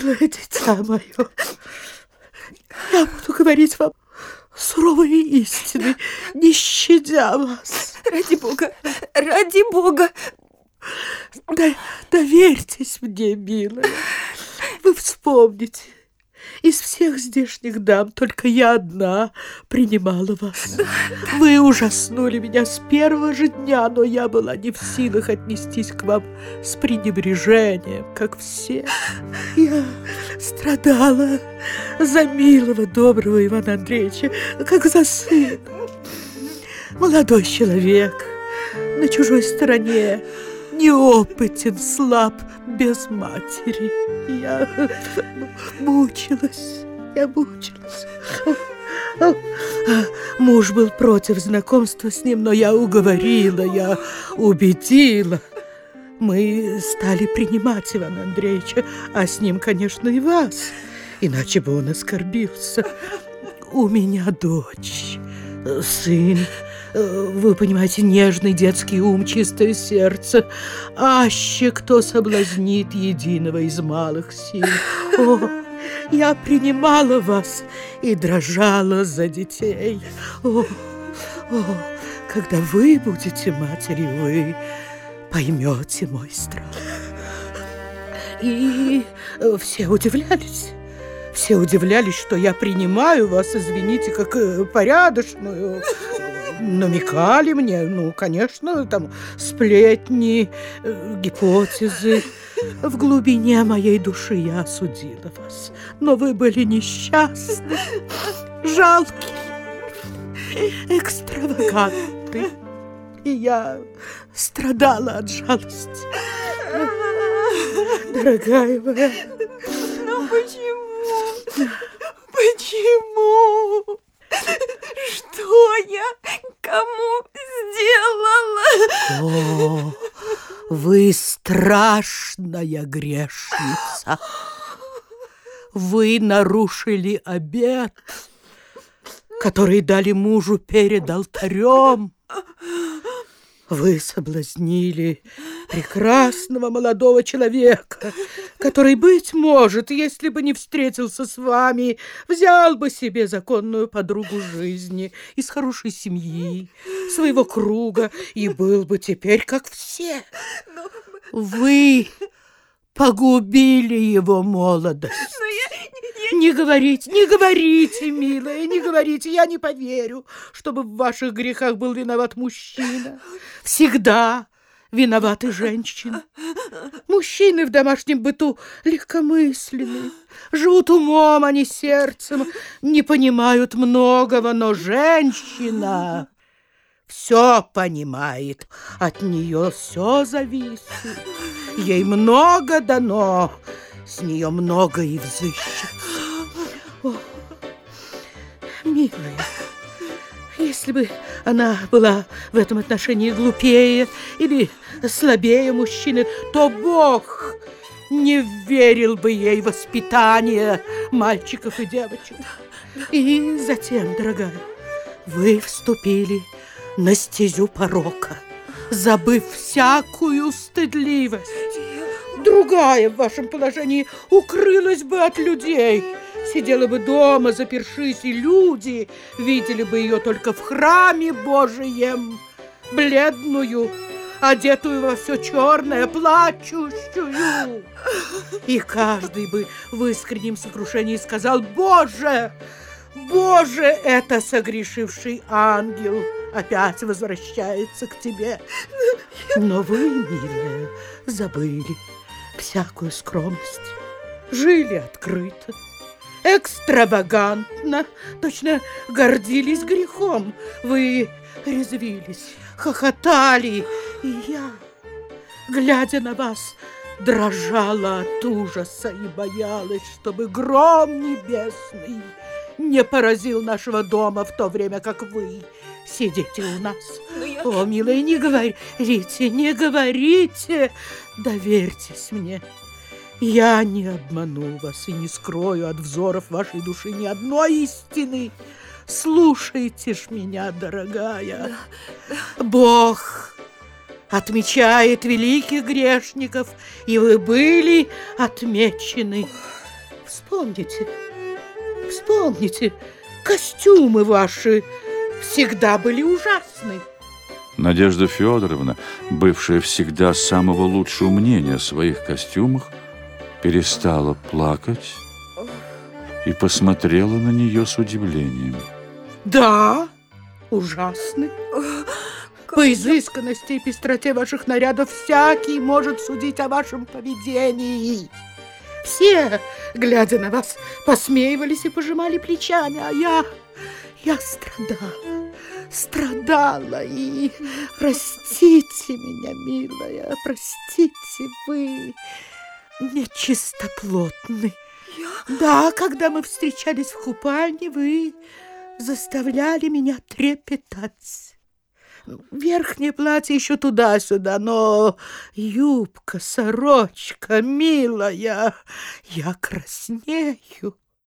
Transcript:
Милое дитя мое, я буду говорить вам суровые истины, не щадя вас. Ради Бога, ради Бога. Да, доверьтесь мне, милая. Вы вспомните, из всех здешних дам только я одна принимала вас. Вы ужаснули меня с первого же дня, но я была не в силах отнестись к вам с пренебрежением, как все. Я страдала за милого, доброго Ивана Андреевича, как за сына. Молодой человек на чужой стороне, неопытен, слаб, без матери. Я мучилась, я мучилась. Муж был против знакомства с ним, но я уговорила, я убедила. Мы стали принимать Ивана Андреевича, а с ним, конечно, и вас. Иначе бы он оскорбился. У меня дочь, сын, вы понимаете, нежный детский ум, чистое сердце. Аще кто соблазнит единого из малых сил. О, я принимала вас и дрожала за детей. О, о, когда вы будете матерью, вы поймете мой страх. И все удивлялись. Все удивлялись, что я принимаю вас, извините, как э, порядочную, намекали мне, ну, конечно, там сплетни, э, гипотезы. В глубине моей души я осудила вас, но вы были несчастны, жалкие, экстравагантны, и я страдала от жалости. Дорогая моя. Но почему? Почему? Что я кому сделала? О, вы страшная грешница. Вы нарушили обет, который дали мужу перед алтарем. Вы соблазнили прекрасного молодого человека, который, быть может, если бы не встретился с вами, взял бы себе законную подругу жизни из хорошей семьи, своего круга и был бы теперь как все. Вы погубили его молодость. Но я, я... Не говорите, не говорите, милая, не говорите, я не поверю, чтобы в ваших грехах был виноват мужчина. Всегда виноваты женщины. Мужчины в домашнем быту легкомысленны, живут умом, а не сердцем, не понимают многого, но женщина все понимает, от нее все зависит. Ей много дано, с нее много и взыщется. О, милая, если бы она была в этом отношении глупее или слабее мужчины, то Бог не верил бы ей воспитание мальчиков и девочек. И затем, дорогая, вы вступили на стезю порока, забыв всякую стыдливость. Другая в вашем положении укрылась бы от людей, сидела бы дома, запершись, и люди видели бы ее только в храме Божием, бледную, одетую во все черное, плачущую. И каждый бы в искреннем сокрушении сказал, «Боже, Боже, это согрешивший ангел!» опять возвращается к тебе. Но вы, милая, забыли всякую скромность. Жили открыто, экстравагантно, точно гордились грехом. Вы резвились, хохотали, и я, глядя на вас, дрожала от ужаса и боялась, чтобы гром небесный не поразил нашего дома в то время, как вы сидите у нас. Я... О, милая, не говорите, не говорите, доверьтесь мне. Я не обману вас и не скрою от взоров вашей души ни одной истины. Слушайте ж меня, дорогая. Бог отмечает великих грешников, и вы были отмечены Вспомните, вспомните, костюмы ваши всегда были ужасны. Надежда Федоровна, бывшая всегда самого лучшего мнения о своих костюмах, перестала плакать и посмотрела на нее с удивлением. Да, ужасны. По изысканности и пестроте ваших нарядов всякий может судить о вашем поведении. Все, глядя на вас, посмеивались и пожимали плечами, а я, я страдала, страдала, и простите меня, милая, простите вы, нечистоплотны. Я? Да, когда мы встречались в купальне, вы заставляли меня трепетать. Верхнее платье еще туда-сюда, но юбка, сорочка, милая, я краснею.